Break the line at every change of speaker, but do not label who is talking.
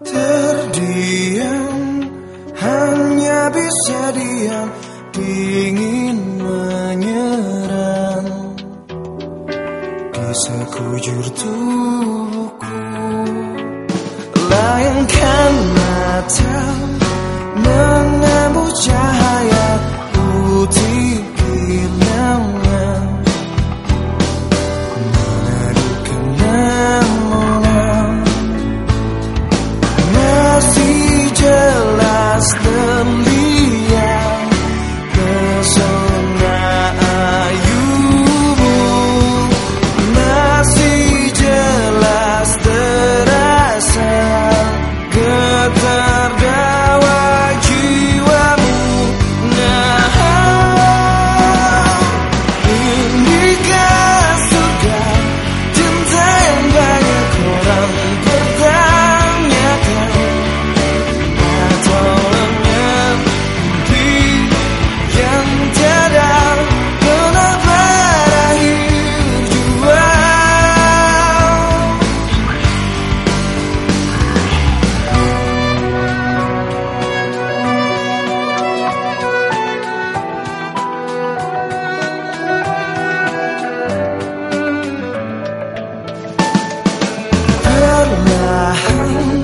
Terdiam hanya bisa diam ingin menyerang. Di sekujur tubuhku ยังแค้นมาเท่าเมื่ time.